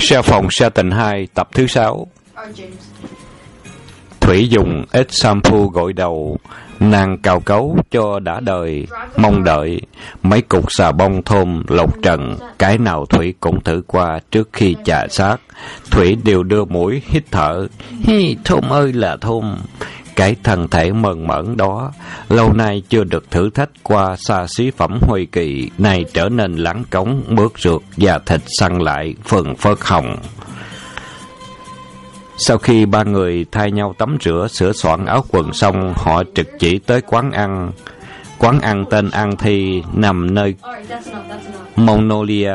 Xe phòng, xe tình 2 tập thứ 6 Thủy dùng ít shampoo gội đầu, Nàng cào cấu cho đã đời, Mong đợi. Mấy cục xà bông thơm lột trần, Cái nào Thủy cũng thử qua Trước khi chà sát. Thủy đều đưa mũi hít thở. Hi, thơm ơi là thơm cái thân thể mờn mởn đó, lâu nay chưa được thử thách qua xa xí phẩm huy kỳ, này trở nên lắng cống, bước rượt và thịt săn lại, phần phớt hồng. Sau khi ba người thay nhau tắm rửa, sửa soạn áo quần xong, họ trực chỉ tới quán ăn. Quán ăn tên An Thi nằm nơi Monolia.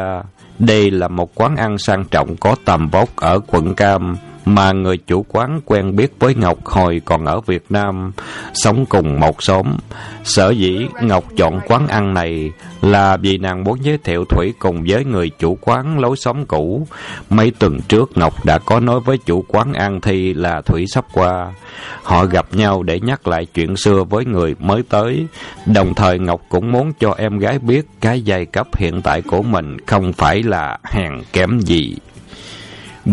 Đây là một quán ăn sang trọng có tầm vóc ở quận Cam mà người chủ quán quen biết với Ngọc hồi còn ở Việt Nam, sống cùng một xóm. Sở dĩ Ngọc chọn quán ăn này là vì nàng muốn giới thiệu Thủy cùng với người chủ quán lối xóm cũ. Mấy tuần trước Ngọc đã có nói với chủ quán ăn Thi là Thủy sắp qua. Họ gặp nhau để nhắc lại chuyện xưa với người mới tới. Đồng thời Ngọc cũng muốn cho em gái biết cái giai cấp hiện tại của mình không phải là hèn kém gì.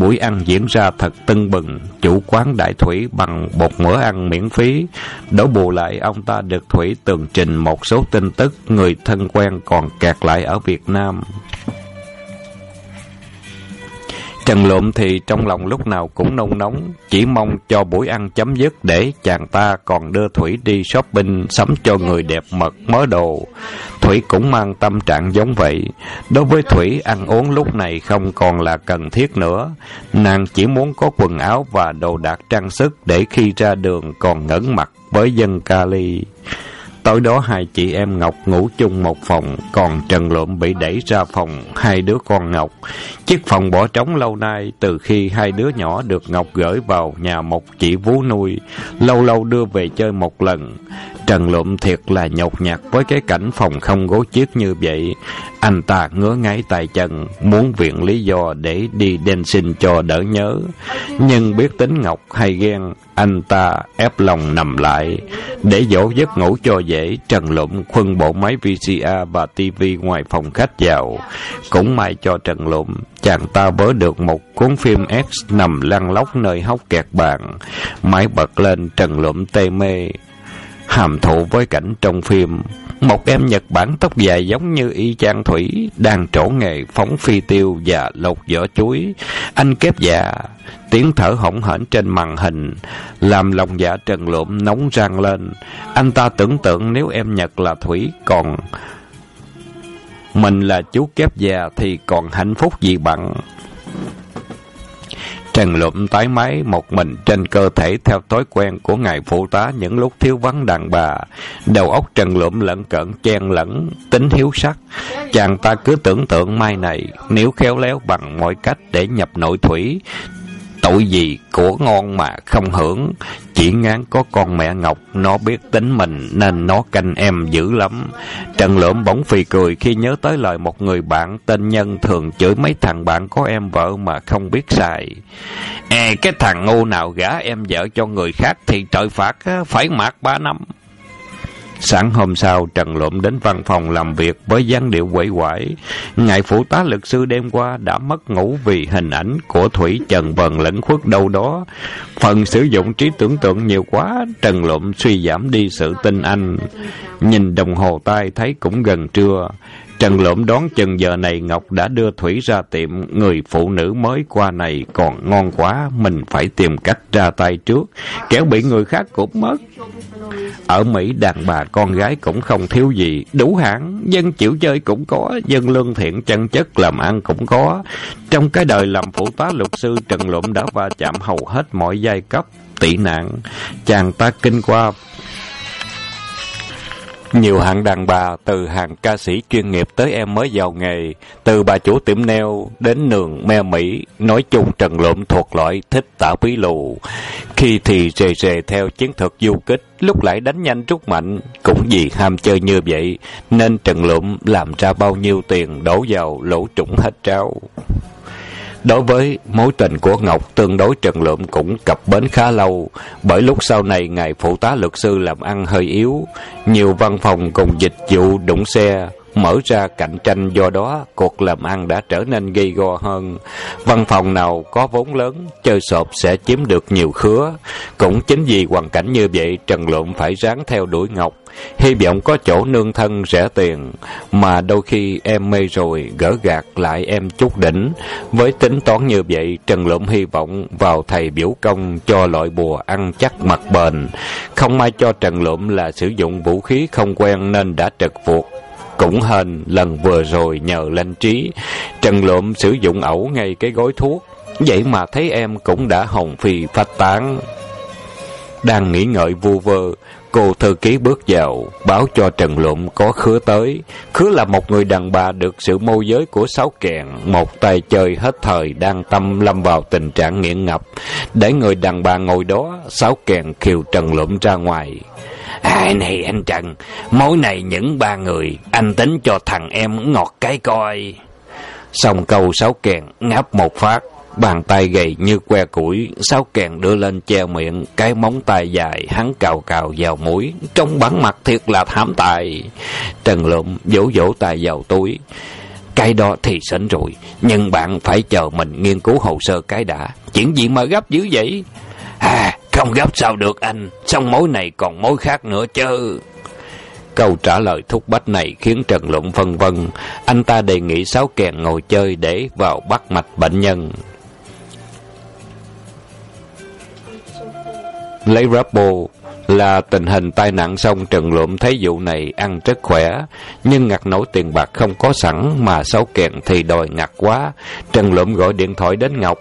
Buổi ăn diễn ra thật tưng bừng, chủ quán đại thủy bằng một bữa ăn miễn phí. Đổ bù lại, ông ta được Thủy tường trình một số tin tức người thân quen còn kẹt lại ở Việt Nam. Trần lộm thì trong lòng lúc nào cũng nôn nóng, chỉ mong cho buổi ăn chấm dứt để chàng ta còn đưa Thủy đi shopping sắm cho người đẹp mật mớ đồ. Thủy cũng mang tâm trạng giống vậy. Đối với Thủy, ăn uống lúc này không còn là cần thiết nữa. Nàng chỉ muốn có quần áo và đồ đạc trang sức để khi ra đường còn ngẩn mặt với dân Cali. Tối đó hai chị em Ngọc ngủ chung một phòng, còn Trần Lượm bị đẩy ra phòng hai đứa con Ngọc. Chiếc phòng bỏ trống lâu nay từ khi hai đứa nhỏ được Ngọc gửi vào nhà một chị vú nuôi, lâu lâu đưa về chơi một lần. Trần Lộm thiệt là nhột nhạt với cái cảnh phòng không gối chiếc như vậy. Anh ta ngứa ngáy tay chân, muốn viện lý do để đi đen xin cho đỡ nhớ. Nhưng biết tính Ngọc hay ghen, anh ta ép lòng nằm lại. Để dỗ giấc ngủ cho dễ, Trần Lộm khuân bộ máy VCR và TV ngoài phòng khách vào. Cũng may cho Trần Lộm chàng ta vớ được một cuốn phim X nằm lăn lóc nơi hốc kẹt bàn. Máy bật lên, Trần Lộm tê mê hàm thụ với cảnh trong phim. Một em Nhật Bản tóc dài giống như y chang Thủy, đang trổ nghề phóng phi tiêu và lột vỏ chuối. Anh kép dạ, tiếng thở hổn hển trên màn hình, làm lòng dạ trần lộm nóng rang lên. Anh ta tưởng tượng nếu em Nhật là Thủy, còn mình là chú kép già thì còn hạnh phúc gì bằng. Trần Lụm tái máy một mình trên cơ thể theo thói quen của ngài phụ tá những lúc thiếu vắng đàn bà. Đầu óc Trần Lụm lẫn cận chen lẫn, tính hiếu sắc. Chàng ta cứ tưởng tượng mai này, nếu khéo léo bằng mọi cách để nhập nội thủy, tội gì của ngon mà không hưởng. Chỉ ngán có con mẹ Ngọc, nó biết tính mình nên nó canh em dữ lắm. Trần Lượm bỗng phì cười khi nhớ tới lời một người bạn tên Nhân thường chửi mấy thằng bạn có em vợ mà không biết xài. Ê, cái thằng ngu nào gả em vợ cho người khác thì trời phạt phải mạt ba năm. Sáng hôm sau, Trần Lộm đến văn phòng làm việc với dáng điệu quẩy quải. Ngài phụ tá luật sư đêm qua đã mất ngủ vì hình ảnh của Thủy Trần Vần lẫn khuất đâu đó. Phần sử dụng trí tưởng tượng nhiều quá, Trần Lộm suy giảm đi sự tin anh. Nhìn đồng hồ tay thấy cũng gần trưa. Trần Lộm đón chừng giờ này Ngọc đã đưa Thủy ra tiệm, người phụ nữ mới qua này còn ngon quá, mình phải tìm cách ra tay trước, kéo bị người khác cũng mất. Ở Mỹ đàn bà con gái cũng không thiếu gì, đủ hẳn, dân chịu chơi cũng có, dân lương thiện chân chất làm ăn cũng có. Trong cái đời làm phụ tá luật sư Trần Lộm đã va chạm hầu hết mọi giai cấp, tị nạn. Chàng ta kinh qua nhiều hạng đàn bà, từ hàng ca sĩ chuyên nghiệp tới em mới vào nghề, từ bà chủ tiệm neo đến nường me Mỹ, nói chung Trần Lụm thuộc loại thích tả bí lù. Khi thì rề rề theo chiến thuật du kích, lúc lại đánh nhanh rút mạnh, cũng vì ham chơi như vậy, nên Trần Lụm làm ra bao nhiêu tiền đổ vào lỗ trũng hết tráo. Đối với mối tình của Ngọc tương đối Trần Lượm cũng cập bến khá lâu, bởi lúc sau này ngài phụ tá luật sư làm ăn hơi yếu, nhiều văn phòng cùng dịch vụ đụng xe, mở ra cạnh tranh do đó cuộc làm ăn đã trở nên gây go hơn. Văn phòng nào có vốn lớn, chơi sộp sẽ chiếm được nhiều khứa. Cũng chính vì hoàn cảnh như vậy, Trần Lộn phải ráng theo đuổi Ngọc. Hy vọng có chỗ nương thân rẻ tiền, mà đôi khi em mê rồi gỡ gạt lại em chút đỉnh. Với tính toán như vậy, Trần Lộn hy vọng vào thầy biểu công cho loại bùa ăn chắc mặt bền. Không may cho Trần Lộn là sử dụng vũ khí không quen nên đã trật vuột cũng hên lần vừa rồi nhờ lên trí, Trần Lộm sử dụng ẩu ngay cái gói thuốc, vậy mà thấy em cũng đã hồng phi phách tán. Đang nghĩ ngợi vu vơ, cô thư ký bước vào, báo cho Trần Lộm có khứa tới. Khứa là một người đàn bà được sự môi giới của Sáu Kèn, một tay chơi hết thời đang tâm lâm vào tình trạng nghiện ngập. Để người đàn bà ngồi đó, Sáu Kèn khiều Trần Lộm ra ngoài ai này anh Trần, mối này những ba người, anh tính cho thằng em ngọt cái coi. Xong câu sáu kèn, ngáp một phát, bàn tay gầy như que củi, sáu kèn đưa lên che miệng, cái móng tay dài, hắn cào cào vào mũi, trong bản mặt thiệt là thảm tài. Trần Lụm vỗ vỗ tay vào túi. Cái đó thì sẵn rồi, nhưng bạn phải chờ mình nghiên cứu hồ sơ cái đã. Chuyện gì mà gấp dữ vậy? À, không gấp sao được anh, xong mối này còn mối khác nữa chứ. Câu trả lời thúc bách này khiến Trần Lụng phân vân. Anh ta đề nghị Sáu Kèn ngồi chơi để vào bắt mạch bệnh nhân. Lấy Rappo là tình hình tai nạn xong Trần Lụm thấy vụ này ăn rất khỏe, nhưng ngặt nổi tiền bạc không có sẵn mà Sáu Kèn thì đòi ngặt quá. Trần Lụm gọi điện thoại đến Ngọc.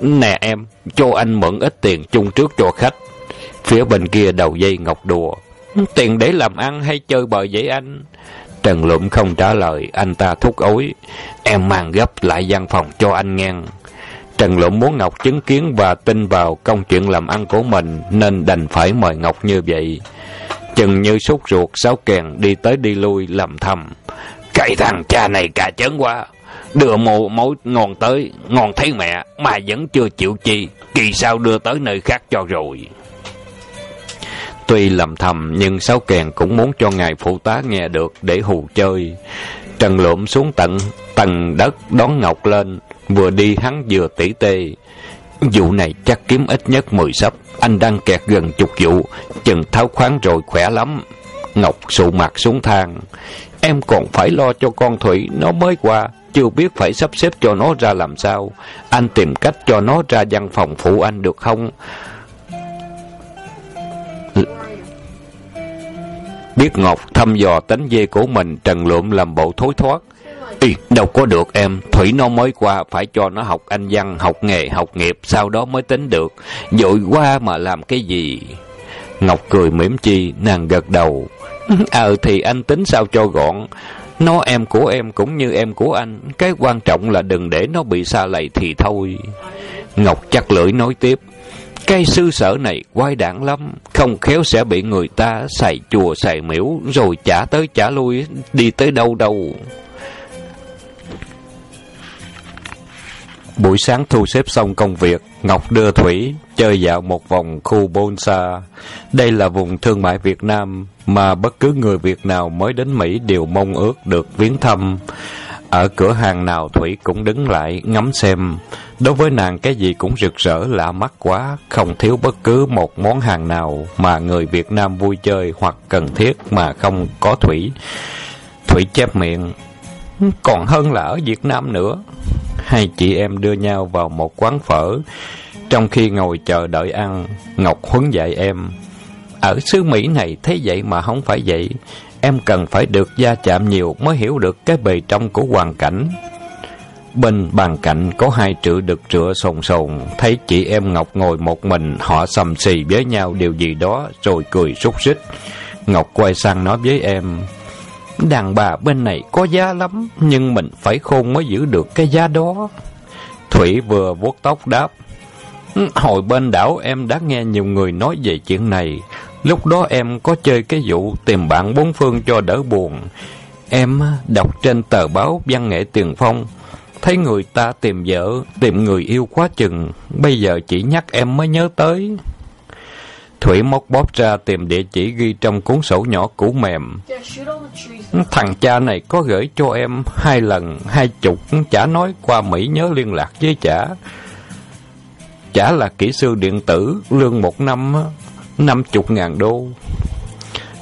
Nè em, cho anh mượn ít tiền chung trước cho khách. Phía bên kia đầu dây ngọc đùa. Tiền để làm ăn hay chơi bời vậy anh? Trần Lụm không trả lời, anh ta thúc ối. Em mang gấp lại văn phòng cho anh nghe. Trần Lụm muốn Ngọc chứng kiến và tin vào công chuyện làm ăn của mình, nên đành phải mời Ngọc như vậy. Chừng như sốt ruột, sáu kèn đi tới đi lui làm thầm. Cái thằng cha này cả chấn quá, Đưa mồ mối ngon tới, ngon thấy mẹ, mà vẫn chưa chịu chi, kỳ sao đưa tới nơi khác cho rồi. Tuy lầm thầm, nhưng Sáu Kèn cũng muốn cho ngài phụ tá nghe được để hù chơi. Trần lộm xuống tận tầng đất đón Ngọc lên, vừa đi hắn vừa tỉ tê. Vụ này chắc kiếm ít nhất 10 sắp, anh đang kẹt gần chục vụ, chừng tháo khoáng rồi khỏe lắm. Ngọc sụ mặt xuống thang. Em còn phải lo cho con Thủy, nó mới qua, chưa biết phải sắp xếp cho nó ra làm sao. Anh tìm cách cho nó ra văn phòng phụ anh được không? Biết Ngọc thăm dò tính dê của mình, Trần Lụm làm bộ thối thoát. Ý, đâu có được em, Thủy nó mới qua, phải cho nó học anh văn, học nghề, học nghiệp, sau đó mới tính được. Dội qua mà làm cái gì? Ngọc cười mỉm chi, nàng gật đầu. Ờ thì anh tính sao cho gọn. Nó em của em cũng như em của anh, cái quan trọng là đừng để nó bị xa lầy thì thôi. Ngọc chắc lưỡi nói tiếp. Cái sư sở này quái đảng lắm, không khéo sẽ bị người ta xài chùa xài miễu rồi trả tới trả lui, đi tới đâu đâu. Buổi sáng thu xếp xong công việc, Ngọc đưa Thủy chơi dạo một vòng khu Bonsa. Đây là vùng thương mại Việt Nam mà bất cứ người Việt nào mới đến Mỹ đều mong ước được viếng thăm. Ở cửa hàng nào Thủy cũng đứng lại ngắm xem. Đối với nàng cái gì cũng rực rỡ lạ mắt quá, không thiếu bất cứ một món hàng nào mà người Việt Nam vui chơi hoặc cần thiết mà không có Thủy. Thủy chép miệng, còn hơn là ở Việt Nam nữa. Hai chị em đưa nhau vào một quán phở, trong khi ngồi chờ đợi ăn, Ngọc huấn dạy em. Ở xứ Mỹ này thế vậy mà không phải vậy. Em cần phải được gia chạm nhiều mới hiểu được cái bề trong của hoàn cảnh. Bên bàn cạnh có hai trự đực trựa sồn sồn, thấy chị em Ngọc ngồi một mình, họ sầm xì với nhau điều gì đó, rồi cười xúc xích. Ngọc quay sang nói với em, Đàn bà bên này có giá lắm, nhưng mình phải khôn mới giữ được cái giá đó. Thủy vừa vuốt tóc đáp, ừ, Hồi bên đảo em đã nghe nhiều người nói về chuyện này. Lúc đó em có chơi cái vụ tìm bạn bốn phương cho đỡ buồn. Em đọc trên tờ báo văn nghệ tiền phong, thấy người ta tìm vợ, tìm người yêu quá chừng, bây giờ chỉ nhắc em mới nhớ tới. Thủy móc bóp ra tìm địa chỉ ghi trong cuốn sổ nhỏ cũ mềm. Thằng cha này có gửi cho em hai lần, hai chục, chả nói qua Mỹ nhớ liên lạc với chả. Chả là kỹ sư điện tử, lương một năm, năm chục ngàn đô.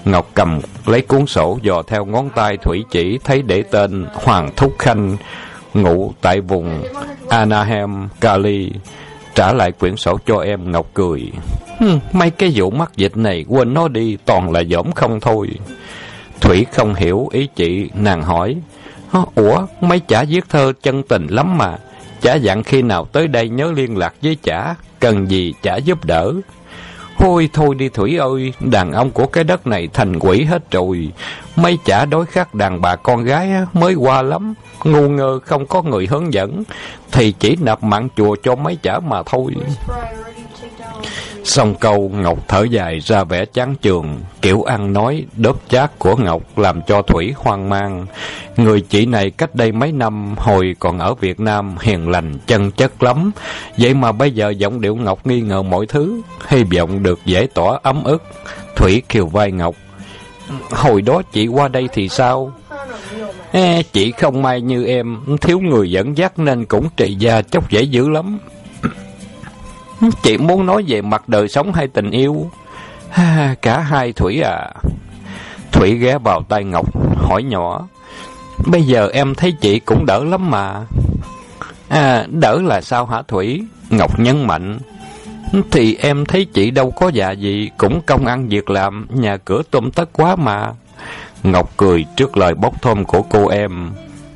Ngọc cầm lấy cuốn sổ dò theo ngón tay Thủy chỉ thấy để tên Hoàng Thúc Khanh, ngụ tại vùng Anaheim, Cali. Trả lại quyển sổ cho em Ngọc cười. mấy cái vụ mắc dịch này quên nó đi, toàn là dỗm không thôi. Thủy không hiểu ý chị, nàng hỏi. Ủa, mấy chả viết thơ chân tình lắm mà. Chả dặn khi nào tới đây nhớ liên lạc với chả, cần gì chả giúp đỡ. Thôi thôi đi Thủy ơi, đàn ông của cái đất này thành quỷ hết rồi. Mấy chả đối khắc đàn bà con gái mới qua lắm. Ngu ngơ không có người hướng dẫn, thì chỉ nạp mạng chùa cho mấy chả mà thôi. Xong câu Ngọc thở dài ra vẻ chán trường, kiểu ăn nói đớp chát của Ngọc làm cho Thủy hoang mang. Người chị này cách đây mấy năm hồi còn ở Việt Nam hiền lành chân chất lắm, vậy mà bây giờ giọng điệu Ngọc nghi ngờ mọi thứ, hy vọng được giải tỏa ấm ức. Thủy kiều vai Ngọc, hồi đó chị qua đây thì sao? Ê, chị không may như em, thiếu người dẫn dắt nên cũng trị gia chốc dễ dữ lắm. Chị muốn nói về mặt đời sống hay tình yêu? cả hai Thủy à. Thủy ghé vào tay Ngọc, hỏi nhỏ. Bây giờ em thấy chị cũng đỡ lắm mà. À, đỡ là sao hả Thủy? Ngọc nhấn mạnh. Thì em thấy chị đâu có dạ gì, cũng công ăn việc làm, nhà cửa tôm tất quá mà. Ngọc cười trước lời bốc thôm của cô em.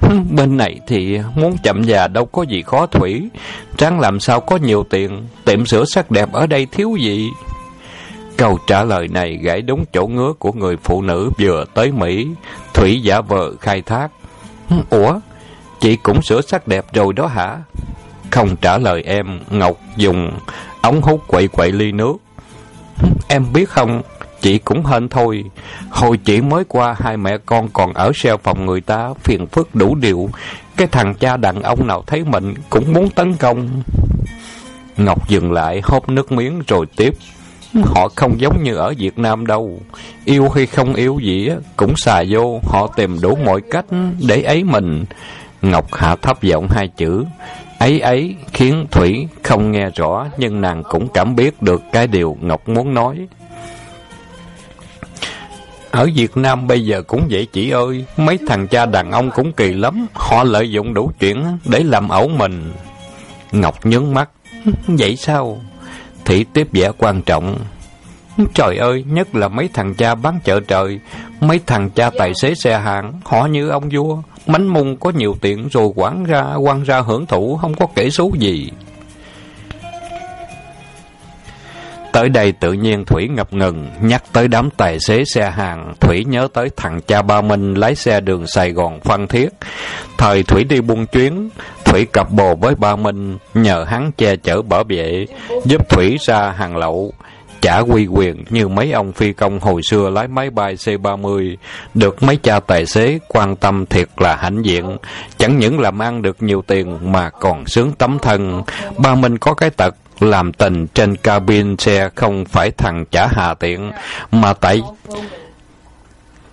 Bên này thì muốn chậm già đâu có gì khó thủy. Tráng làm sao có nhiều tiền, tiệm sửa sắc đẹp ở đây thiếu gì. Câu trả lời này gãy đúng chỗ ngứa của người phụ nữ vừa tới Mỹ. Thủy giả vờ khai thác. Ủa, chị cũng sửa sắc đẹp rồi đó hả? Không trả lời em, Ngọc dùng ống hút quậy quậy ly nước. Em biết không, Chị cũng hên thôi. Hồi chị mới qua hai mẹ con còn ở xe phòng người ta, phiền phức đủ điều. Cái thằng cha đàn ông nào thấy mình cũng muốn tấn công. Ngọc dừng lại, hốt nước miếng rồi tiếp. Họ không giống như ở Việt Nam đâu. Yêu hay không yêu gì cũng xà vô, họ tìm đủ mọi cách để ấy mình. Ngọc hạ thấp giọng hai chữ. Ấy ấy khiến Thủy không nghe rõ nhưng nàng cũng cảm biết được cái điều Ngọc muốn nói. Ở Việt Nam bây giờ cũng vậy chị ơi, mấy thằng cha đàn ông cũng kỳ lắm, họ lợi dụng đủ chuyện để làm ẩu mình. Ngọc nhướng mắt, vậy sao? Thị tiếp vẻ quan trọng. Trời ơi, nhất là mấy thằng cha bán chợ trời, mấy thằng cha tài xế xe hàng, họ như ông vua, mánh mung có nhiều tiền rồi quản ra, quan ra hưởng thụ, không có kể số gì. Tới đây tự nhiên Thủy ngập ngừng, nhắc tới đám tài xế xe hàng, Thủy nhớ tới thằng cha Ba Minh lái xe đường Sài Gòn Phan Thiết. Thời Thủy đi buôn chuyến, Thủy cặp bồ với Ba Minh, nhờ hắn che chở bảo vệ, giúp Thủy ra hàng lậu. Chả quy quyền như mấy ông phi công hồi xưa lái máy bay C-30, được mấy cha tài xế quan tâm thiệt là hãnh diện. Chẳng những làm ăn được nhiều tiền mà còn sướng tấm thân. Ba Minh có cái tật làm tình trên cabin xe không phải thằng chả hà tiện, mà tại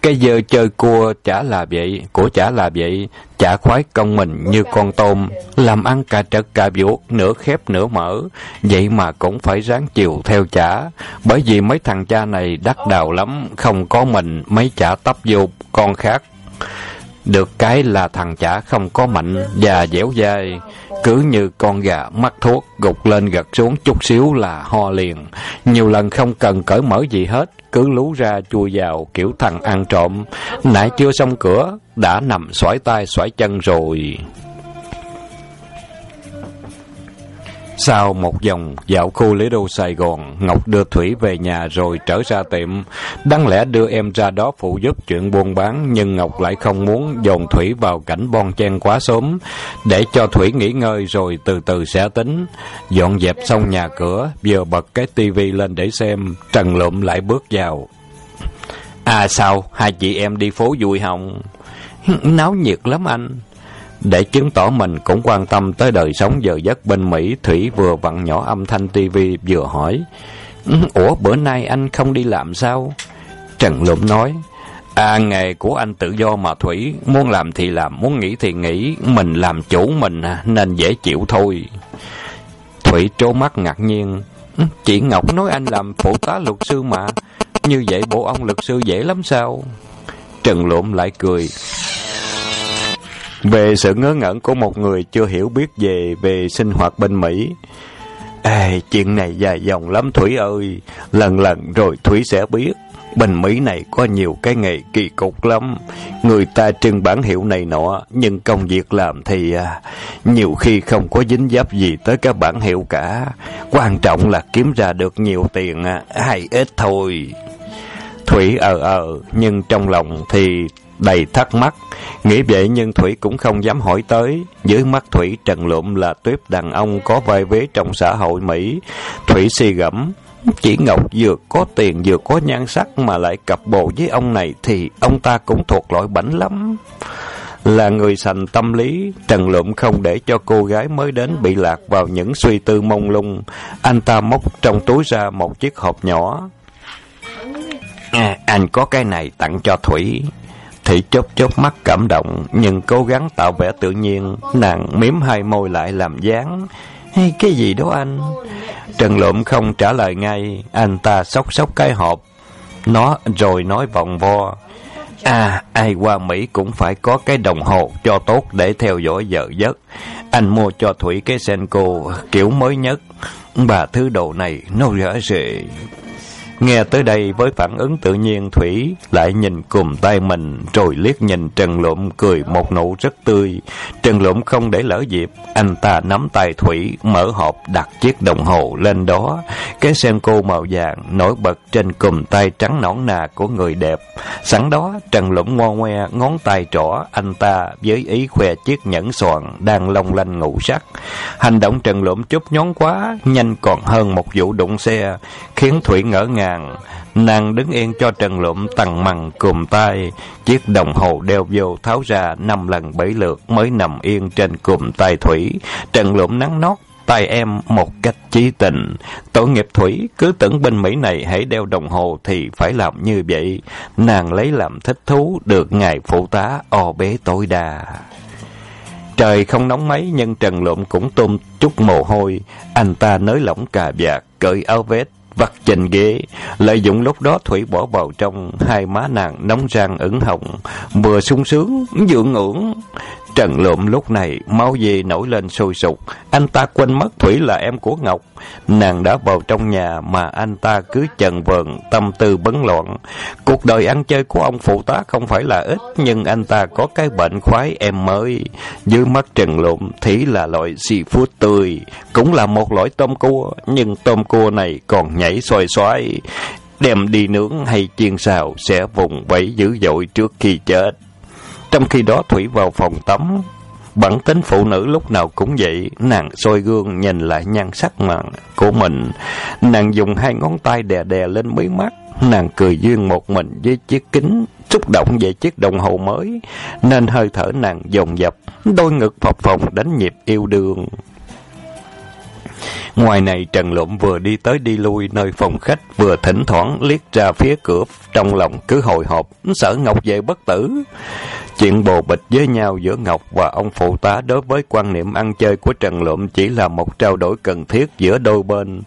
cái giờ chơi cua chả là vậy, của chả là vậy, chả khoái công mình như con tôm, làm ăn cà trật cà vuốt nửa khép nửa mở, vậy mà cũng phải ráng chiều theo chả, bởi vì mấy thằng cha này đắt đào lắm, không có mình mấy chả tấp vô con khác. Được cái là thằng chả không có mạnh và dẻo dai, cứ như con gà mắc thuốc, gục lên gật xuống chút xíu là ho liền. Nhiều lần không cần cởi mở gì hết, cứ lú ra chui vào kiểu thằng ăn trộm. Nãy chưa xong cửa, đã nằm xoải tay xoải chân rồi. Sau một vòng dạo khu lễ đô Sài Gòn, Ngọc đưa Thủy về nhà rồi trở ra tiệm. Đáng lẽ đưa em ra đó phụ giúp chuyện buôn bán, nhưng Ngọc lại không muốn dồn Thủy vào cảnh bon chen quá sớm, để cho Thủy nghỉ ngơi rồi từ từ sẽ tính. Dọn dẹp xong nhà cửa, vừa bật cái tivi lên để xem, Trần Lụm lại bước vào. À sao, hai chị em đi phố vui hồng? Náo nhiệt lắm anh. Để chứng tỏ mình cũng quan tâm tới đời sống giờ giấc bên Mỹ, Thủy vừa vặn nhỏ âm thanh TV vừa hỏi. Ủa bữa nay anh không đi làm sao? Trần Lụm nói, À nghề của anh tự do mà Thủy, muốn làm thì làm, muốn nghỉ thì nghỉ, mình làm chủ mình à, nên dễ chịu thôi. Thủy trố mắt ngạc nhiên, chị Ngọc nói anh làm phụ tá luật sư mà, như vậy bộ ông luật sư dễ lắm sao? Trần Lụm lại cười. Về sự ngớ ngẩn của một người chưa hiểu biết về về sinh hoạt bên Mỹ, Ê, chuyện này dài dòng lắm Thủy ơi, lần lần rồi Thủy sẽ biết. Bên Mỹ này có nhiều cái nghề kỳ cục lắm. Người ta trưng bản hiệu này nọ, nhưng công việc làm thì à, nhiều khi không có dính dấp gì tới các bản hiệu cả. Quan trọng là kiếm ra được nhiều tiền à, hay ít thôi. Thủy ờ ờ, nhưng trong lòng thì đầy thắc mắc. Nghĩ vậy nhưng Thủy cũng không dám hỏi tới. Dưới mắt Thủy Trần Lụm là tuyếp đàn ông có vai vế trong xã hội Mỹ. Thủy suy gẫm. Chỉ Ngọc vừa có tiền vừa có nhan sắc mà lại cặp bồ với ông này thì ông ta cũng thuộc loại bảnh lắm. Là người sành tâm lý, Trần Lụm không để cho cô gái mới đến bị lạc vào những suy tư mông lung. Anh ta móc trong túi ra một chiếc hộp nhỏ. À, anh có cái này tặng cho Thủy. Thị chớp chớp mắt cảm động, nhưng cố gắng tạo vẻ tự nhiên, nàng miếm hai môi lại làm dáng. Hay cái gì đó anh? Trần Lộm không trả lời ngay, anh ta sốc sốc cái hộp. Nó rồi nói vòng vo. À, ai qua Mỹ cũng phải có cái đồng hồ cho tốt để theo dõi giờ giấc. Anh mua cho Thủy cái Senko kiểu mới nhất. Bà thứ đồ này nó rẻ rệ. Nghe tới đây với phản ứng tự nhiên Thủy lại nhìn cùng tay mình rồi liếc nhìn Trần lộm cười một nụ rất tươi. Trần lộm không để lỡ dịp, anh ta nắm tay Thủy mở hộp đặt chiếc đồng hồ lên đó. Cái sen cô màu vàng nổi bật trên cùm tay trắng nõn nà của người đẹp. Sẵn đó Trần Lộm ngo ngoe ngón tay trỏ anh ta với ý khoe chiếc nhẫn xoàn đang long lanh ngủ sắc. Hành động Trần lộm chút nhón quá, nhanh còn hơn một vụ đụng xe, khiến Thủy ngỡ ngàng nàng. Nàng đứng yên cho Trần Lụm tằng mằng cùm tay. Chiếc đồng hồ đeo vô tháo ra năm lần bảy lượt mới nằm yên trên cùm tay Thủy. Trần Lụm nắng nót tay em một cách chí tình. Tội nghiệp Thủy cứ tưởng bên Mỹ này hãy đeo đồng hồ thì phải làm như vậy. Nàng lấy làm thích thú được ngài phụ tá o bế tối đa. Trời không nóng mấy nhưng Trần Lụm cũng tôm chút mồ hôi. Anh ta nới lỏng cà vạt, cởi áo vest, vặt trên ghế, lợi dụng lúc đó thủy bỏ vào trong hai má nàng nóng rang ửng hồng, vừa sung sướng vừa ngưỡng. Trần lộm lúc này máu dê nổi lên sôi sục, anh ta quên mất Thủy là em của Ngọc. Nàng đã vào trong nhà mà anh ta cứ chần vờn, tâm tư bấn loạn. Cuộc đời ăn chơi của ông phụ tá không phải là ít, nhưng anh ta có cái bệnh khoái em mới. Dưới mắt Trần lộm Thủy là loại seafood tươi, cũng là một loại tôm cua, nhưng tôm cua này còn nhảy xoay xoay. Đem đi nướng hay chiên xào sẽ vùng vẫy dữ dội trước khi chết. Trong khi đó Thủy vào phòng tắm, bản tính phụ nữ lúc nào cũng vậy, nàng soi gương nhìn lại nhan sắc mặn của mình. Nàng dùng hai ngón tay đè đè lên mí mắt, nàng cười duyên một mình với chiếc kính, xúc động về chiếc đồng hồ mới, nên hơi thở nàng dồn dập, đôi ngực phập phồng đánh nhịp yêu đương. Ngoài này Trần Lụm vừa đi tới đi lui nơi phòng khách vừa thỉnh thoảng liếc ra phía cửa trong lòng cứ hồi hộp sợ Ngọc về bất tử. Chuyện bồ bịch với nhau giữa Ngọc và ông phụ tá đối với quan niệm ăn chơi của Trần Lụm chỉ là một trao đổi cần thiết giữa đôi bên.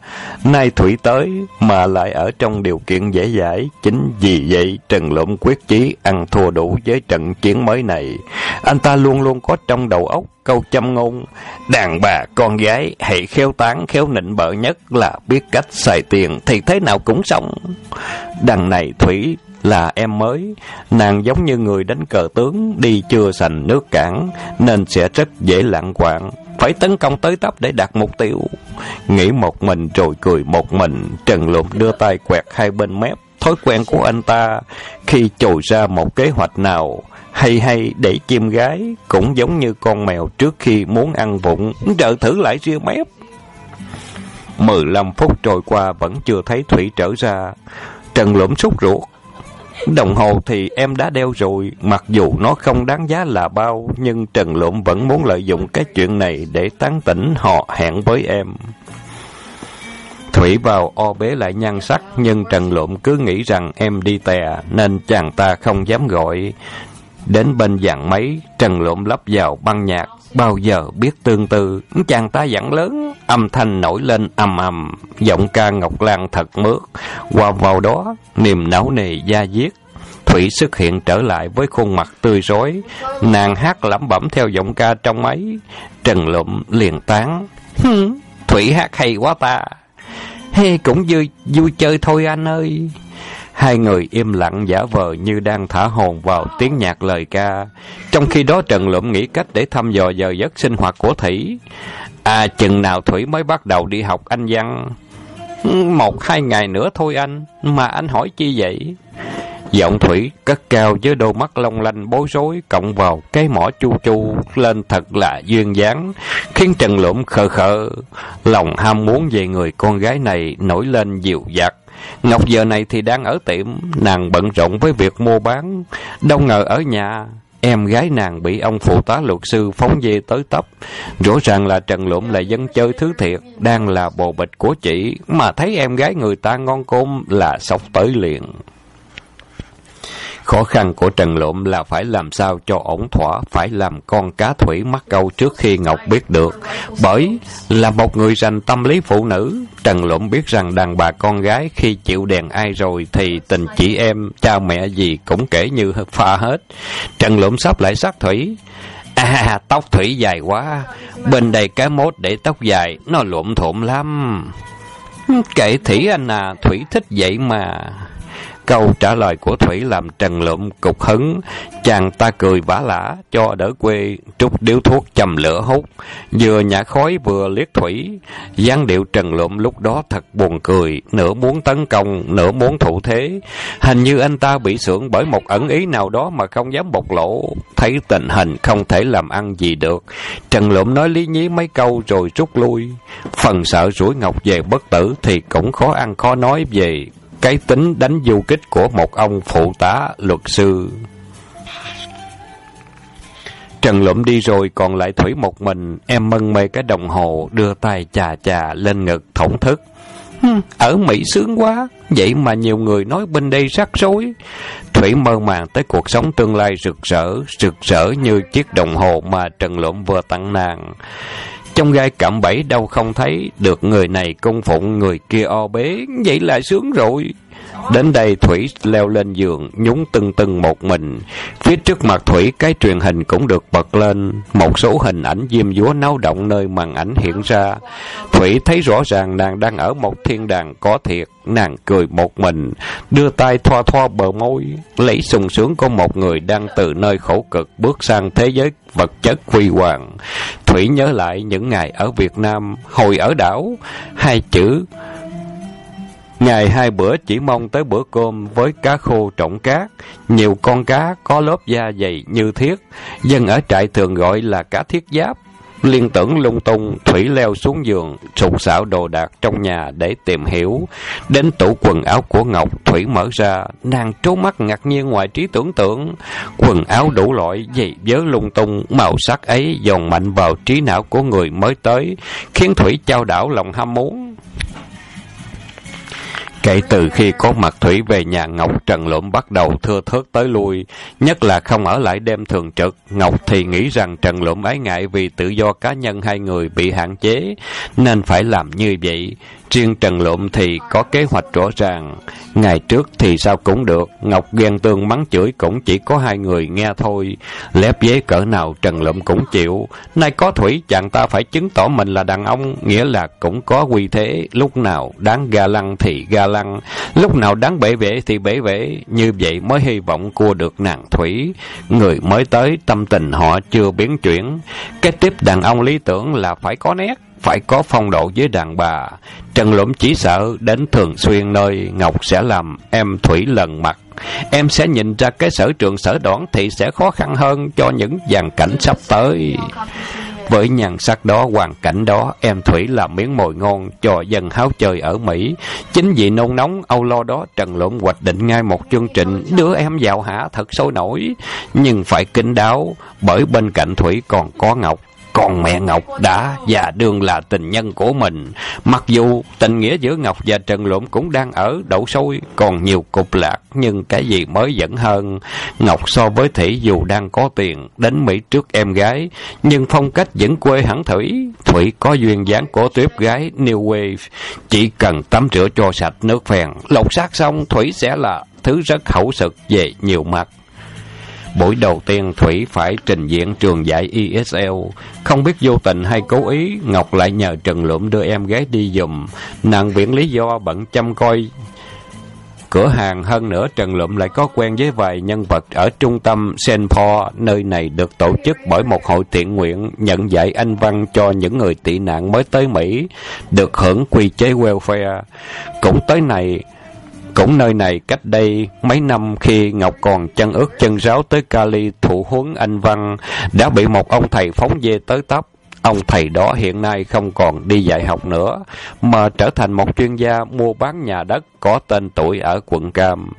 Nay Thủy tới mà lại ở trong điều kiện dễ dãi, chính vì vậy Trần Lụm quyết chí ăn thua đủ với trận chiến mới này. Anh ta luôn luôn có trong đầu óc câu châm ngôn, đàn bà con gái hãy khéo tán, khéo nịnh bợ nhất là biết cách xài tiền thì thế nào cũng xong. Đằng này thủy là em mới, nàng giống như người đánh cờ tướng, đi chưa sành nước cản nên sẽ rất dễ lạng quạng, phải tấn công tới tấp để đạt mục tiêu. Nghĩ một mình rồi cười một mình, trần lụm đưa tay quẹt hai bên mép. Thói quen của anh ta, khi chồi ra một kế hoạch nào hay hay để chim gái cũng giống như con mèo trước khi muốn ăn vụng, trợ thử lại ria mép. mười lăm phút trôi qua vẫn chưa thấy Thủy trở ra. Trần lũm sốt ruột. Đồng hồ thì em đã đeo rồi, mặc dù nó không đáng giá là bao, nhưng Trần Lộm vẫn muốn lợi dụng cái chuyện này để tán tỉnh họ hẹn với em. Thủy vào o bế lại nhan sắc, nhưng Trần Lụm cứ nghĩ rằng em đi tè, nên chàng ta không dám gọi. Đến bên dàn máy, Trần Lộm lắp vào băng nhạc, bao giờ biết tương tư, chàng ta dặn lớn, âm thanh nổi lên ầm ầm, giọng ca Ngọc Lan thật mướt, qua vào đó, niềm não nề da diết. Thủy xuất hiện trở lại với khuôn mặt tươi rối, nàng hát lẩm bẩm theo giọng ca trong máy, Trần Lộm liền tán, Thủy hát hay quá ta. Hey, cũng vui, vui chơi thôi anh ơi. Hai người im lặng giả vờ như đang thả hồn vào tiếng nhạc lời ca. Trong khi đó Trần Lụm nghĩ cách để thăm dò giờ giấc sinh hoạt của Thủy. À, chừng nào Thủy mới bắt đầu đi học anh văn? Một hai ngày nữa thôi anh, mà anh hỏi chi vậy? Giọng Thủy cất cao với đôi mắt long lanh bối rối cộng vào cái mỏ chu chu lên thật là duyên dáng, khiến Trần Lụm khờ khờ, lòng ham muốn về người con gái này nổi lên dịu dặt. Ngọc giờ này thì đang ở tiệm, nàng bận rộn với việc mua bán, đâu ngờ ở nhà. Em gái nàng bị ông phụ tá luật sư phóng dê tới tấp. Rõ ràng là Trần Lụm là dân chơi thứ thiệt, đang là bồ bịch của chị, mà thấy em gái người ta ngon côm là sọc tới liền. Khó khăn của Trần Lộm là phải làm sao cho ổn thỏa, phải làm con cá thủy mắc câu trước khi Ngọc biết được. Bởi là một người dành tâm lý phụ nữ, Trần Lộm biết rằng đàn bà con gái khi chịu đèn ai rồi thì tình chị em, cha mẹ gì cũng kể như pha hết. Trần Lộm sắp lại sát Thủy. À, tóc Thủy dài quá, bên đây cái mốt để tóc dài, nó lộm thộm lắm. Kệ Thủy anh à, Thủy thích vậy mà. Câu trả lời của Thủy làm Trần Lụm cục hứng, chàng ta cười vả lả cho đỡ quê, trúc điếu thuốc chầm lửa hút, vừa nhả khói vừa liếc Thủy. dáng điệu Trần Lụm lúc đó thật buồn cười, nửa muốn tấn công, nửa muốn thủ thế. Hình như anh ta bị sưởng bởi một ẩn ý nào đó mà không dám bộc lộ, thấy tình hình không thể làm ăn gì được. Trần Lụm nói lý nhí mấy câu rồi rút lui. Phần sợ rủi ngọc về bất tử thì cũng khó ăn khó nói về cái tính đánh du kích của một ông phụ tá luật sư. Trần Lụm đi rồi còn lại Thủy một mình, em mân mê cái đồng hồ, đưa tay chà chà lên ngực thổn thức. Ừ, ở Mỹ sướng quá, vậy mà nhiều người nói bên đây rắc rối. Thủy mơ màng tới cuộc sống tương lai rực rỡ, rực rỡ như chiếc đồng hồ mà Trần Lộm vừa tặng nàng. Trong gai cạm bẫy đâu không thấy được người này cung phụng người kia o bế, vậy là sướng rồi. Đến đây Thủy leo lên giường, nhúng từng từng một mình. Phía trước mặt Thủy cái truyền hình cũng được bật lên. Một số hình ảnh diêm dúa náo động nơi màn ảnh hiện ra. Thủy thấy rõ ràng nàng đang ở một thiên đàng có thiệt. Nàng cười một mình, đưa tay thoa thoa bờ môi, lấy sung sướng của một người đang từ nơi khổ cực bước sang thế giới vật chất huy hoàng. Thủy nhớ lại những ngày ở Việt Nam, hồi ở đảo, hai chữ Ngày hai bữa chỉ mong tới bữa cơm với cá khô trộn cát, nhiều con cá có lớp da dày như thiết, dân ở trại thường gọi là cá thiết giáp. Liên tưởng lung tung, Thủy leo xuống giường, sụt xạo đồ đạc trong nhà để tìm hiểu. Đến tủ quần áo của Ngọc, Thủy mở ra, nàng trố mắt ngạc nhiên ngoài trí tưởng tượng. Quần áo đủ loại, dày vớ lung tung, màu sắc ấy dồn mạnh vào trí não của người mới tới, khiến Thủy trao đảo lòng ham muốn. Kể từ khi có mặt Thủy về nhà Ngọc Trần Lộm bắt đầu thưa thớt tới lui, nhất là không ở lại đêm thường trực. Ngọc thì nghĩ rằng Trần Lộm ái ngại vì tự do cá nhân hai người bị hạn chế, nên phải làm như vậy. Riêng Trần Lộm thì có kế hoạch rõ ràng. Ngày trước thì sao cũng được, Ngọc ghen tương mắng chửi cũng chỉ có hai người nghe thôi. Lép dế cỡ nào Trần Lộm cũng chịu. Nay có Thủy chàng ta phải chứng tỏ mình là đàn ông, nghĩa là cũng có quy thế. Lúc nào đáng ga lăng thì ga lăng, lúc nào đáng bể vẽ thì bể vẽ Như vậy mới hy vọng cua được nàng Thủy. Người mới tới, tâm tình họ chưa biến chuyển. Cái tiếp đàn ông lý tưởng là phải có nét phải có phong độ với đàn bà. Trần Lũng chỉ sợ đến thường xuyên nơi Ngọc sẽ làm em Thủy lần mặt. Em sẽ nhìn ra cái sở trường sở đoán thì sẽ khó khăn hơn cho những dàn cảnh sắp tới. Với nhàn sắc đó, hoàn cảnh đó, em Thủy làm miếng mồi ngon cho dân háo chơi ở Mỹ. Chính vì nôn nóng, âu lo đó, Trần Lũng hoạch định ngay một chương trình đưa em vào hả thật sôi nổi. Nhưng phải kín đáo, bởi bên cạnh Thủy còn có Ngọc còn mẹ Ngọc đã và đương là tình nhân của mình. Mặc dù tình nghĩa giữa Ngọc và Trần lộn cũng đang ở đậu sôi, còn nhiều cục lạc, nhưng cái gì mới dẫn hơn. Ngọc so với Thủy dù đang có tiền, đến Mỹ trước em gái, nhưng phong cách vẫn quê hẳn Thủy. Thủy có duyên dáng của tuyếp gái New Wave, chỉ cần tắm rửa cho sạch nước phèn, lột xác xong Thủy sẽ là thứ rất hậu sực về nhiều mặt. Buổi đầu tiên Thủy phải trình diễn trường dạy ESL. Không biết vô tình hay cố ý, Ngọc lại nhờ Trần Lượm đưa em gái đi dùm. Nàng viện lý do bận chăm coi cửa hàng hơn nữa Trần Lụm lại có quen với vài nhân vật ở trung tâm St. Paul, nơi này được tổ chức bởi một hội thiện nguyện nhận dạy Anh văn cho những người tị nạn mới tới Mỹ, được hưởng quy chế welfare. Cũng tới này, cũng nơi này cách đây mấy năm khi Ngọc còn chân ướt chân ráo tới Cali thủ huấn Anh văn, đã bị một ông thầy phóng dê tới tấp. Ông thầy đó hiện nay không còn đi dạy học nữa, mà trở thành một chuyên gia mua bán nhà đất có tên tuổi ở quận Cam.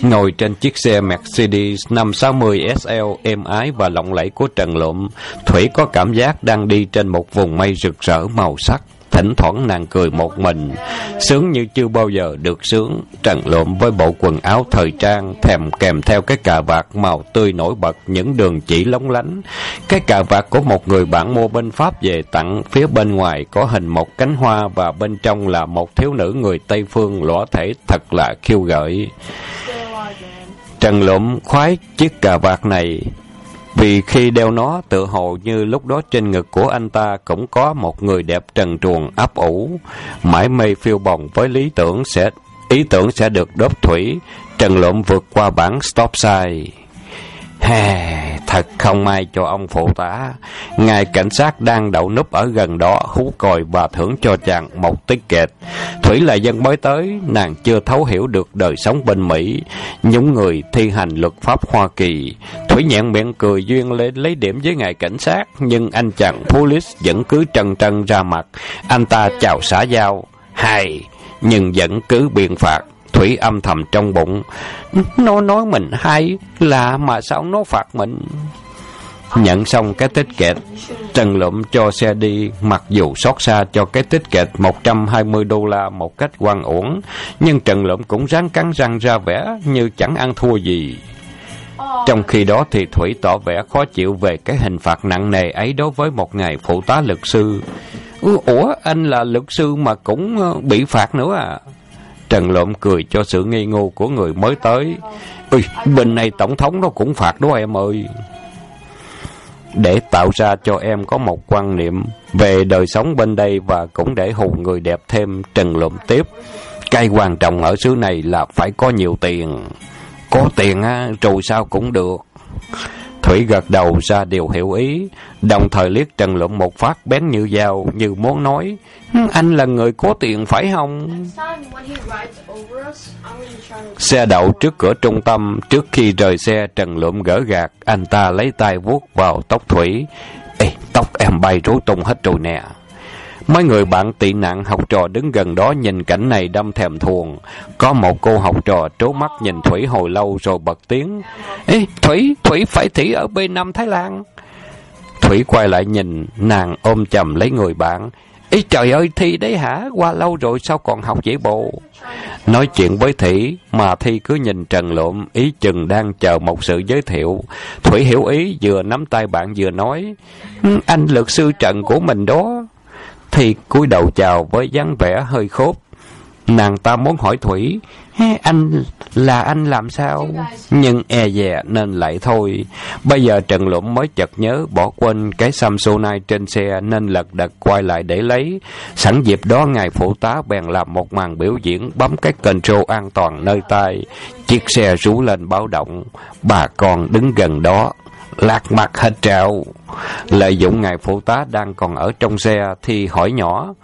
Ngồi trên chiếc xe Mercedes 560 SL êm ái và lộng lẫy của Trần lộm Thủy có cảm giác đang đi trên một vùng mây rực rỡ màu sắc. Thỉnh thoảng nàng cười một mình, sướng như chưa bao giờ được sướng, trần Lộm với bộ quần áo thời trang, thèm kèm theo cái cà vạt màu tươi nổi bật, những đường chỉ lóng lánh. Cái cà vạt của một người bạn mua bên Pháp về tặng, phía bên ngoài có hình một cánh hoa và bên trong là một thiếu nữ người Tây Phương lõa thể thật là khiêu gợi. Trần Lộm khoái chiếc cà vạt này, vì khi đeo nó tự hồ như lúc đó trên ngực của anh ta cũng có một người đẹp trần truồng ấp ủ, mãi mê phiêu bồng với lý tưởng sẽ ý tưởng sẽ được đốt thủy, Trần Lộn vượt qua bảng stop sign. Hè, thật không may cho ông phụ tá. Ngài cảnh sát đang đậu núp ở gần đó, hú còi và thưởng cho chàng một tiết kẹt. Thủy là dân mới tới, nàng chưa thấu hiểu được đời sống bên Mỹ, những người thi hành luật pháp Hoa Kỳ. Thủy nhẹn miệng cười duyên lên lấy điểm với ngài cảnh sát, nhưng anh chàng police vẫn cứ trần trân ra mặt. Anh ta chào xã giao. Hay, nhưng vẫn cứ biện phạt. Thủy âm thầm trong bụng. Nó nói mình hay, là mà sao nó phạt mình? Nhận xong cái tích kẹt, Trần Lụm cho xe đi, mặc dù xót xa cho cái tích kẹt 120 đô la một cách quan uổng, nhưng Trần Lụm cũng ráng cắn răng ra vẻ như chẳng ăn thua gì. Trong khi đó thì Thủy tỏ vẻ khó chịu về cái hình phạt nặng nề ấy đối với một ngày phụ tá luật sư. Ủa, anh là luật sư mà cũng ờ, bị phạt nữa à? Trần Lộm cười cho sự nghi ngô của người mới tới. Ui, bên này tổng thống nó cũng phạt đó em ơi. Để tạo ra cho em có một quan niệm về đời sống bên đây và cũng để hù người đẹp thêm Trần Lộm tiếp. Cái quan trọng ở xứ này là phải có nhiều tiền. Có tiền á, rồi sao cũng được. Thủy gật đầu ra điều hiểu ý, đồng thời liếc Trần Lụm một phát bén như dao, như muốn nói, anh là người có tiền phải không? Xe đậu trước cửa trung tâm, trước khi rời xe Trần Lụm gỡ gạt, anh ta lấy tay vuốt vào tóc Thủy. Ê, tóc em bay rối tung hết rồi nè. Mấy người bạn tị nạn học trò đứng gần đó nhìn cảnh này đâm thèm thuồng. Có một cô học trò trố mắt nhìn Thủy hồi lâu rồi bật tiếng. Ê, Thủy, Thủy phải thỉ ở bên Nam Thái Lan. Thủy quay lại nhìn, nàng ôm chầm lấy người bạn. Ê trời ơi, Thi đấy hả? Qua lâu rồi sao còn học dễ bộ? Nói chuyện với Thủy, mà Thi cứ nhìn Trần Lộm, ý chừng đang chờ một sự giới thiệu. Thủy hiểu ý, vừa nắm tay bạn vừa nói. Ừ, anh luật sư Trần của mình đó thì cúi đầu chào với dáng vẻ hơi khốp. Nàng ta muốn hỏi Thủy, anh là anh làm sao? Nhưng e dè nên lại thôi. Bây giờ Trần Lũng mới chợt nhớ bỏ quên cái Samsonite trên xe nên lật đật quay lại để lấy. Sẵn dịp đó ngài phụ tá bèn làm một màn biểu diễn bấm cái control an toàn nơi tay. Chiếc xe rú lên báo động. Bà con đứng gần đó lạc mặt hệt trạo. Lợi dụng ngài phụ tá đang còn ở trong xe thì hỏi nhỏ.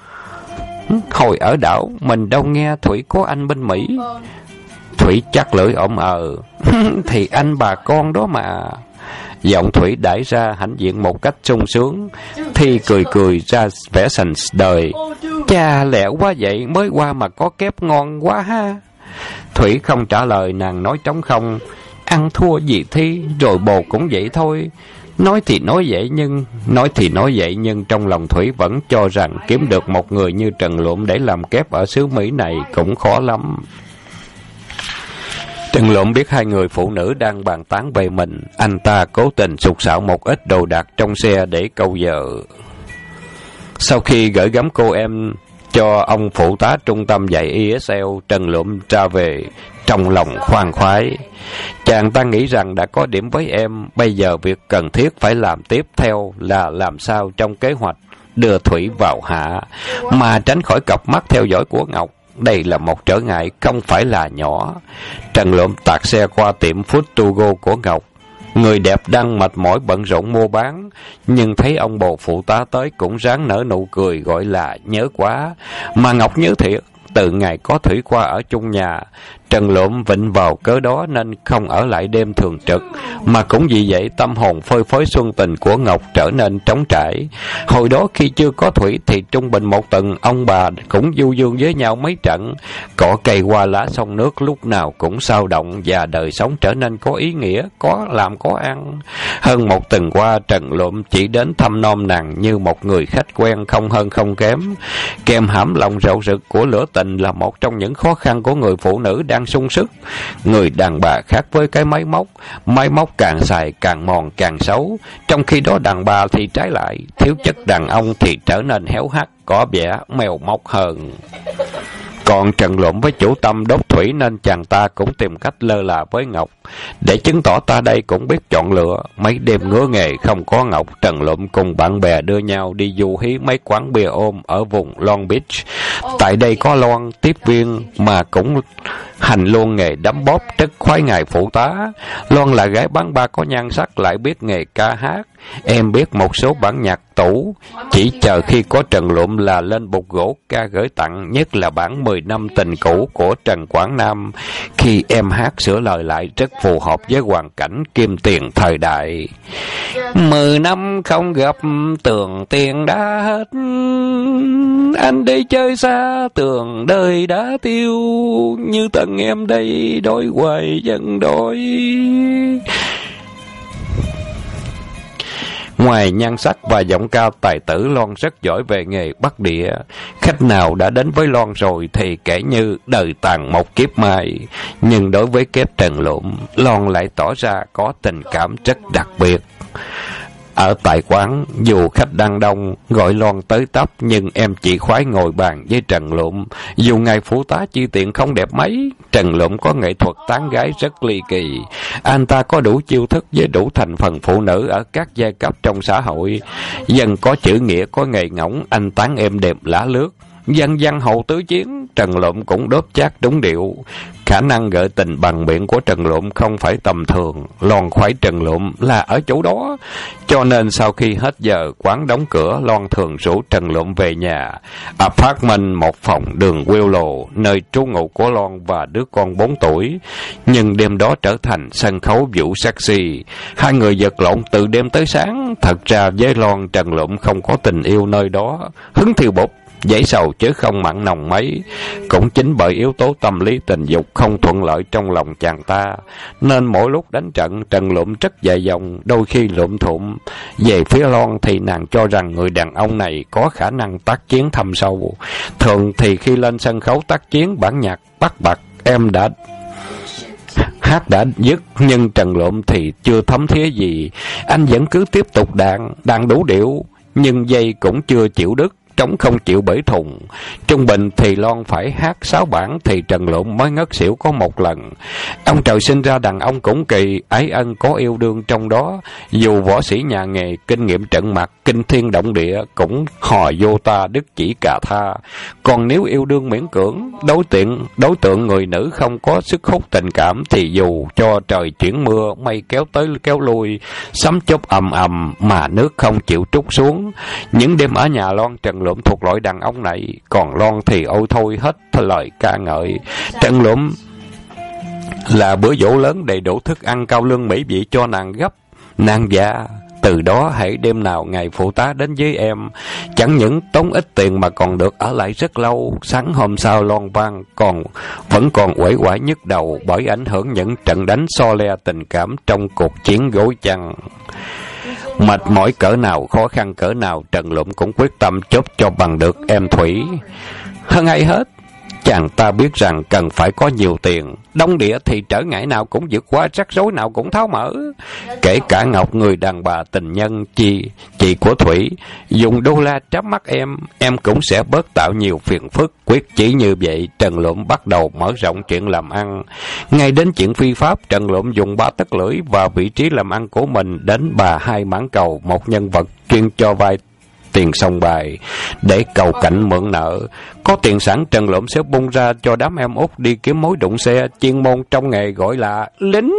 Ừ, hồi ở đảo, mình đâu nghe Thủy có anh bên Mỹ. Thủy chắc lưỡi ổng ờ. thì anh bà con đó mà. Giọng Thủy đãi ra hãnh diện một cách sung sướng. Thi cười cười ra vẻ sành đời. Cha lẹo quá vậy, mới qua mà có kép ngon quá ha. Thủy không trả lời, nàng nói trống không. Ăn thua gì thi, rồi bồ cũng vậy thôi. Nói thì nói vậy nhưng nói thì nói vậy nhưng trong lòng Thủy vẫn cho rằng kiếm được một người như Trần Lộm để làm kép ở xứ Mỹ này cũng khó lắm. Trần Lộm biết hai người phụ nữ đang bàn tán về mình, anh ta cố tình sụt sạo một ít đồ đạc trong xe để câu vợ. Sau khi gửi gắm cô em cho ông phụ tá trung tâm dạy ESL Trần Lộm ra về, trong lòng khoan khoái. Chàng ta nghĩ rằng đã có điểm với em, bây giờ việc cần thiết phải làm tiếp theo là làm sao trong kế hoạch đưa Thủy vào hạ, mà tránh khỏi cặp mắt theo dõi của Ngọc. Đây là một trở ngại không phải là nhỏ. Trần Lộm tạt xe qua tiệm Food to go của Ngọc. Người đẹp đang mệt mỏi bận rộn mua bán, nhưng thấy ông bồ phụ tá tới cũng ráng nở nụ cười gọi là nhớ quá. Mà Ngọc nhớ thiệt, từ ngày có Thủy qua ở chung nhà, Trần Lộm vịnh vào cớ đó nên không ở lại đêm thường trực, mà cũng vì vậy tâm hồn phơi phới xuân tình của Ngọc trở nên trống trải. Hồi đó khi chưa có Thủy thì trung bình một tuần ông bà cũng du dương với nhau mấy trận, cỏ cây qua lá sông nước lúc nào cũng sao động và đời sống trở nên có ý nghĩa, có làm có ăn. Hơn một tuần qua Trần Lộm chỉ đến thăm nom nàng như một người khách quen không hơn không kém. Kèm hãm lòng rậu rực của lửa tình là một trong những khó khăn của người phụ nữ đang sung sức. Người đàn bà khác với cái máy móc, máy móc càng xài càng mòn càng xấu, trong khi đó đàn bà thì trái lại, thiếu chất đàn ông thì trở nên héo hắt, có vẻ mèo móc hơn. Còn Trần Luận với chủ tâm đốt thủy nên chàng ta cũng tìm cách lơ là với Ngọc. Để chứng tỏ ta đây cũng biết chọn lựa, mấy đêm ngứa nghề không có Ngọc, Trần Luận cùng bạn bè đưa nhau đi du hí mấy quán bia ôm ở vùng Long Beach. Tại đây có loan, tiếp viên mà cũng hành luôn nghề đấm bóp rất khoái ngài phụ tá. Loan là gái bán ba có nhan sắc lại biết nghề ca hát. Em biết một số bản nhạc tủ, chỉ chờ khi có Trần Lụm là lên bục gỗ ca gửi tặng, nhất là bản 10 năm tình cũ của Trần Quảng Nam. Khi em hát sửa lời lại rất phù hợp với hoàn cảnh kim tiền thời đại. Mười năm không gặp tường tiền đã hết, anh đi chơi xa tường đời đã tiêu, như tận em đây đổi hoài dân đổi Ngoài nhan sắc và giọng ca tài tử Loan rất giỏi về nghề bắt địa. Khách nào đã đến với Loan rồi thì kể như đời tàn một kiếp mai. Nhưng đối với kép trần lụm, Loan lại tỏ ra có tình cảm rất đặc biệt. Ở tại quán, dù khách đang đông, gọi Loan tới tấp, nhưng em chỉ khoái ngồi bàn với Trần Lụm. Dù ngài phụ tá chi tiện không đẹp mấy, Trần Lụm có nghệ thuật tán gái rất ly kỳ. Anh ta có đủ chiêu thức với đủ thành phần phụ nữ ở các giai cấp trong xã hội. Dân có chữ nghĩa, có nghề ngỗng, anh tán em đẹp lá lướt. Dân dân hậu tứ chiến, Trần Lộm cũng đốp chát đúng điệu. Khả năng gợi tình bằng miệng của Trần Lộm không phải tầm thường, lon khoái Trần Lộm là ở chỗ đó. Cho nên sau khi hết giờ quán đóng cửa, lon thường rủ Trần Lộm về nhà. À, Apartment một phòng đường Willow, nơi trú ngụ của lon và đứa con 4 tuổi. Nhưng đêm đó trở thành sân khấu vũ sexy. Hai người giật lộn từ đêm tới sáng. Thật ra với lon Trần Lộm không có tình yêu nơi đó. Hứng thiêu bột dễ sầu chứ không mặn nồng mấy. Cũng chính bởi yếu tố tâm lý tình dục không thuận lợi trong lòng chàng ta, nên mỗi lúc đánh trận, Trần Lụm rất dài dòng, đôi khi lụm thụm. Về phía Loan thì nàng cho rằng người đàn ông này có khả năng tác chiến thâm sâu. Thường thì khi lên sân khấu tác chiến bản nhạc bắt bật, em đã hát đã dứt nhưng Trần lộm thì chưa thấm thía gì. Anh vẫn cứ tiếp tục đàn, đạn đủ điệu, nhưng dây cũng chưa chịu đứt trống không chịu bể thùng. Trung bình thì Loan phải hát sáu bản thì Trần Lộn mới ngất xỉu có một lần. Ông trời sinh ra đàn ông cũng kỳ, ái ân có yêu đương trong đó. Dù võ sĩ nhà nghề, kinh nghiệm trận mặt, kinh thiên động địa cũng hò vô ta đức chỉ cà tha. Còn nếu yêu đương miễn cưỡng, đối tượng, đối tượng người nữ không có sức hút tình cảm thì dù cho trời chuyển mưa, mây kéo tới kéo lui, sấm chớp ầm ầm mà nước không chịu trút xuống. Những đêm ở nhà Loan Trần Lộn lũm thuộc loại đàn ông này, còn Loan thì ôi thôi hết lời ca ngợi. Trần lũm là bữa dỗ lớn đầy đủ thức ăn cao lương mỹ vị cho nàng gấp. Nàng già, từ đó hãy đêm nào ngày phụ tá đến với em, chẳng những tốn ít tiền mà còn được ở lại rất lâu. Sáng hôm sau loan vang còn vẫn còn uể oải nhức đầu bởi ảnh hưởng những trận đánh so le tình cảm trong cuộc chiến gối chăng. Mệt mỏi cỡ nào, khó khăn cỡ nào, Trần Lũng cũng quyết tâm chốt cho bằng được em Thủy. Hơn ai hết, chàng ta biết rằng cần phải có nhiều tiền. Đông địa thì trở ngại nào cũng vượt qua, rắc rối nào cũng tháo mở. Kể cả Ngọc người đàn bà tình nhân chi, chị của Thủy, dùng đô la tráp mắt em, em cũng sẽ bớt tạo nhiều phiền phức. Quyết chỉ như vậy, Trần Lụm bắt đầu mở rộng chuyện làm ăn. Ngay đến chuyện phi pháp, Trần Lụm dùng ba tấc lưỡi và vị trí làm ăn của mình đến bà hai mãn cầu, một nhân vật chuyên cho vay tiền sông bài để cầu cảnh mượn nợ. Có tiền sẵn Trần Lộm xếp bung ra cho đám em út đi kiếm mối đụng xe, chuyên môn trong nghề gọi là lính.